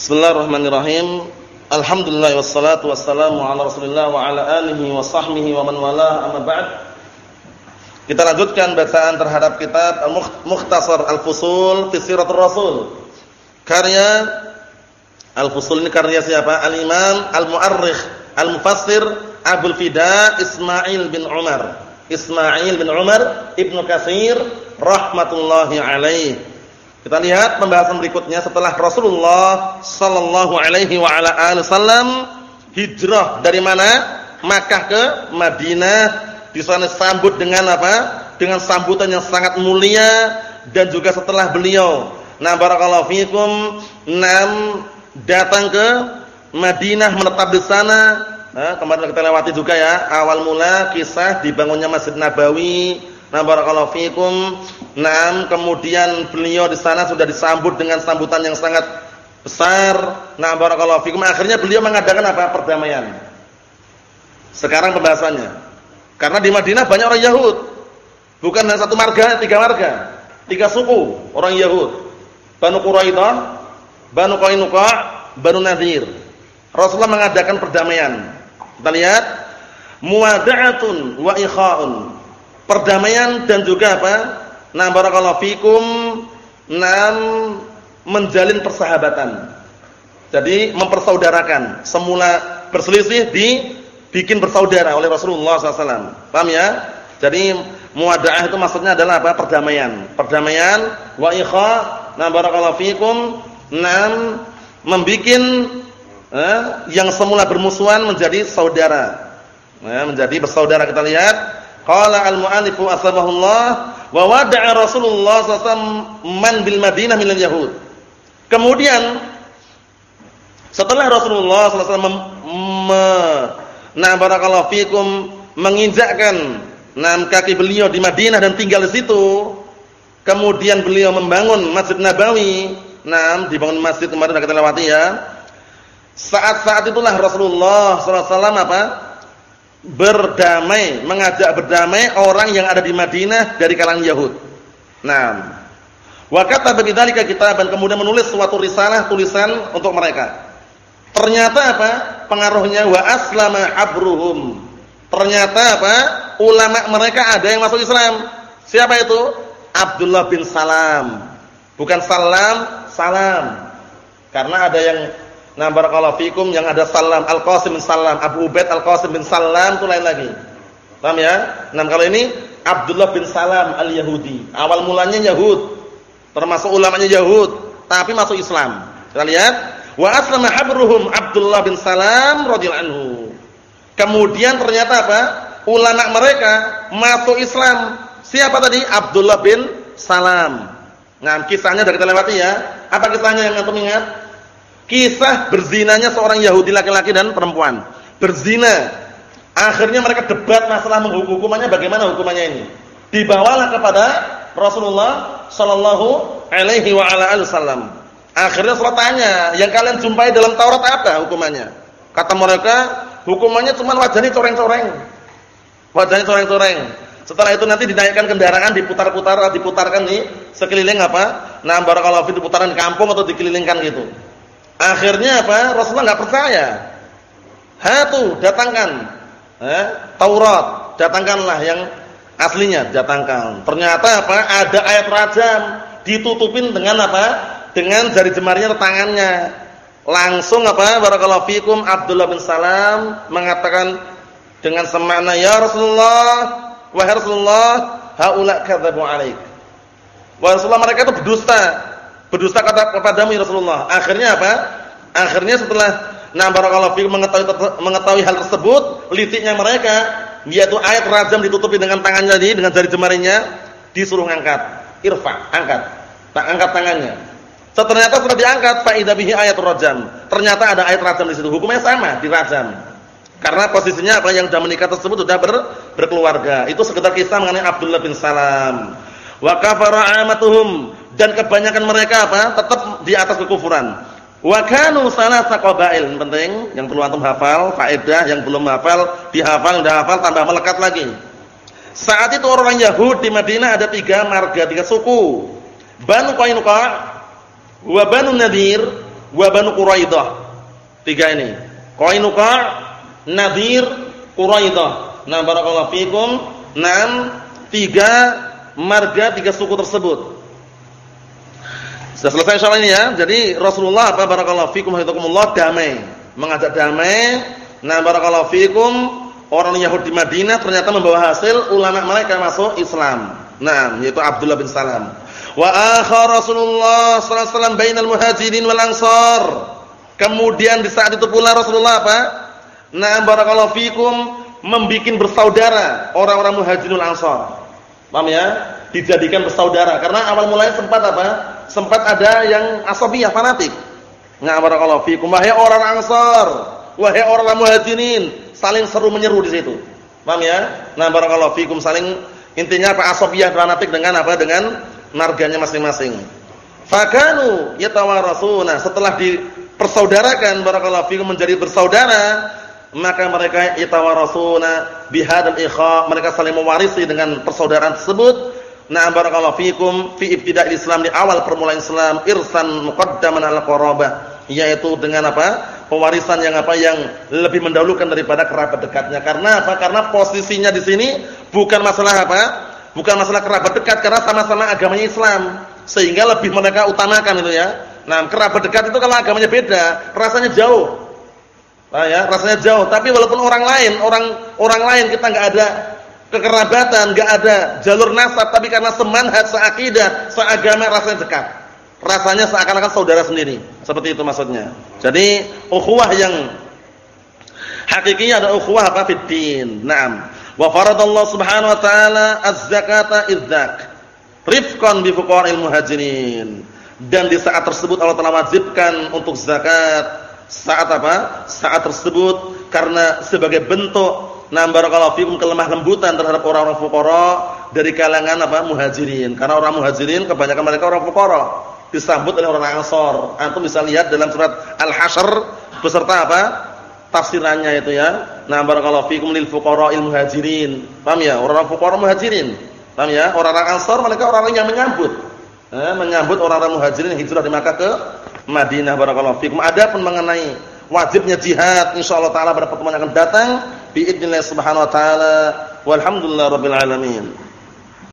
Bismillahirrahmanirrahim. Alhamdulillah wassalatu wassalamu ala Rasulillah wa ala alihi wa sahbihi wa man walah amma ba'd. Kita lanjutkan bacaan terhadap kitab Al-Mukhtasar Al-Fusul fi Siratul Rasul. Karya Al-Fusul ini karya siapa? Al-Imam Al-Mu'arrikh Al-Mufassir Abdul Fida Ismail bin Umar. Ismail bin Umar Ibnu Katsir rahmatullahi alaihi. Kita lihat pembahasan berikutnya setelah Rasulullah sallallahu alaihi wasallam hijrah dari mana? Makkah ke Madinah. Di sana sambut dengan apa? Dengan sambutan yang sangat mulia dan juga setelah beliau nah barakallahu fikum enam datang ke Madinah menetap di sana. Nah, kemarin kita lewati juga ya awal mula kisah dibangunnya Masjid Nabawi. Nah barakallahu fikum Nah, kemudian beliau di sana sudah disambut dengan sambutan yang sangat besar. Nah, barakallahu fikum. Akhirnya beliau mengadakan apa? Perdamaian. Sekarang pembahasannya. Karena di Madinah banyak orang Yahud. Bukan hanya satu marga, tiga marga. Tiga suku orang Yahud. Banu Quraidah, Banu Qainuqa, Banu Nadir. Rasulullah mengadakan perdamaian. Kita lihat muwada'atun wa ikha'un. Perdamaian dan juga apa? Nah barakallahu fikum nam menjalin persahabatan. Jadi mempersaudarakan. Semula berselisih dibikin bersaudara oleh Rasulullah SAW. Paham ya? Jadi muadaah itu maksudnya adalah apa? Perdamaian. Perdamaian wa ikha. Nah barakallahu fikum nam membikin eh, yang semula bermusuhan menjadi saudara. Nah, menjadi bersaudara kita lihat. Qala al-mu'allifu asbahullah wa wada'a Rasulullah SAW man bil Madinah minal Yahud. Kemudian setelah Rasulullah SAW me, nah barakallahu fikum menginjakkan enam kaki beliau di Madinah dan tinggal di situ, kemudian beliau membangun Masjid Nabawi, nah dibangun masjid kemarin sudah kita lewati ya. Saat-saat itulah Rasulullah SAW apa? Berdamai, mengajak berdamai orang yang ada di Madinah dari kalangan Yahud. Nah, wa kataba bidzalika kitaban kemudian menulis suatu risalah tulisan untuk mereka. Ternyata apa? Pengaruhnya wa aslama abruhum. Ternyata apa? Ulama mereka ada yang masuk Islam. Siapa itu? Abdullah bin Salam. Bukan Salam, Salam. Karena ada yang Nah barakallahu fikum yang ada Salam Al-Qasim bin Salam, Abu Ubaid Al-Qasim bin Salam itu lain lagi. Paham ya? Nah kalau ini Abdullah bin Salam Al-Yahudi. Awal mulanya Yahud. Termasuk ulamanya Yahud, tapi masuk Islam. Kita lihat, wa aslama habruhum Abdullah bin Salam radhiyallahu anhu. Kemudian ternyata apa? Ulama mereka masuk Islam. Siapa tadi? Abdullah bin Salam. Nah, kisahnya sudah kita lewati ya. Apa kisahnya yang antum ingat? Kisah berzinanya seorang Yahudi laki-laki dan perempuan. Berzina. Akhirnya mereka debat masalah menghukumannya bagaimana hukumannya ini. Dibawalah kepada Rasulullah sallallahu alaihi wa ala wasallam. Akhirnya Rasulullah tanya, yang kalian jumpai dalam Taurat apa hukumannya? Kata mereka, hukumannya cuma wajahnya coreng-coreng. Wajahnya coreng-coreng. Setelah itu nanti dinaikkan kendaraan, diputar-putar, diputarkan di sekeliling apa? Nah, barakallahu fi putaran kampung atau dikelilingkan gitu. Akhirnya apa? Rasulullah nggak percaya. Hatu, datangkan. Eh, Taurat, datangkanlah yang aslinya, datangkan. Ternyata apa? Ada ayat rajam ditutupin dengan apa? Dengan jari jemarinya tangannya. Langsung apa? Barakallahu fikum Abdullah bin Salam mengatakan dengan semakna, "Ya Rasulullah, wahai Rasulullah, haula kadzabu alaik." Wahai Rasulullah mereka itu berdusta berdusta kata kepadamu ya Rasulullah. Akhirnya apa? Akhirnya setelah nah barakallahu mengetahui mengetahui hal tersebut, litiknya mereka yaitu ayat rajam ditutupi dengan tangannya tadi dengan jari jemarinya disuruh ngangkat. Irfa, angkat. Tak angkat tangannya. Ternyata sudah diangkat fa bihi ayatul rajam. Ternyata ada ayat rajam di situ. Hukumnya sama, dirajam. Karena posisinya apa yang sudah menikah tersebut sudah ber, berkeluarga. Itu sekedar kisah mengenai Abdullah bin Salam. Wa kafara amatuhum dan kebanyakan mereka apa? Tetap di atas kekufuran. Wa kanu salasa qabail, penting yang perlu antum hafal, faedah yang belum hafal dihafal, udah hafal tambah melekat lagi. Saat itu orang Yahudi di Madinah ada tiga marga, tiga suku. Banu Qainuqa wa Banu Nadir wa Banu Quraidah. Tiga ini. Qainuqa, Nadir, Quraidah. Nah, barakallahu fikum. Enam, tiga marga tiga suku tersebut. Sudah selesai soal ini ya. Jadi Rasulullah apa barakallahu fikum hafizakumullah damai, mengajak damai. Nah, barakallahu fikum orang Yahudi Madinah ternyata membawa hasil ulama mereka masuk Islam. Nah, yaitu Abdullah bin Salam. Wa akhar Rasulullah sallallahu alaihi wasallam bainal muhajirin wal ansar. Kemudian di saat itu pula Rasulullah apa? Nah, barakallahu fikum membikin bersaudara orang-orang muhajirin wal ansar. Paham ya? Dijadikan bersaudara karena awal mulanya sempat apa? Sempat ada yang asabiyah fanatik. Nah, barakallahu fikum wahai orang ansar, wahai orang muhajirin, saling seru menyeru di situ. Paham ya? Nah, barakallahu fikum saling intinya apa asabiyah fanatik dengan apa? Dengan marganya masing-masing. Fakanu yatawarasuna setelah dipersaudarakan barakallahu fikum menjadi bersaudara maka mereka yatawarasuna bihadzal ikha mereka saling mewarisi dengan persaudaraan tersebut Nah barakallahu fikum fi ibtida'il Islam di awal permulaan Islam irsan muqaddaman al qarabah yaitu dengan apa? pewarisan yang apa yang lebih mendahulukan daripada kerabat dekatnya. Karena apa? Karena posisinya di sini bukan masalah apa? Bukan masalah kerabat dekat karena sama-sama agamanya Islam, sehingga lebih mereka utamakan itu ya. Nah, kerabat dekat itu kalau agamanya beda, rasanya jauh. Nah ya, rasanya jauh. Tapi walaupun orang lain, orang orang lain kita nggak ada kekerabatan, nggak ada jalur nasab, tapi karena semanhat, seakidah, seagama rasanya dekat. Rasanya seakan-akan saudara sendiri. Seperti itu maksudnya. Jadi, ukhuwah yang hakikinya ada ukhuwah apa fiddin. Naam. Wa faradallahu subhanahu wa ta'ala az-zakata idzak. Rifqan bi fuqara'il muhajirin. Dan di saat tersebut Allah telah wajibkan untuk zakat. Saat apa? Saat tersebut karena sebagai bentuk nam barakallahu fikum kelemah lembutan terhadap orang-orang fuqara dari kalangan apa? muhajirin. Karena orang muhajirin kebanyakan mereka orang fuqara disambut oleh orang Ansor. Antum bisa lihat dalam surat Al-Hasyr beserta apa? tafsirannya itu ya. Nah, barakallahu fikum lil fuqara'il muhajirin. Paham ya? Orang-orang fuqara muhajirin. Paham ya? Orang-orang Ansar mereka orang-orang yang menyambut. Eh, menyambut orang-orang muhajirin yang hijrah dari Makkah ke Madinah barakallahu fikum. Adapun mengenai wajibnya jihad insyaallah taala pada pertemuan yang akan datang biidznillah subhanahu wa taala. Walhamdulillahirabbil alamin.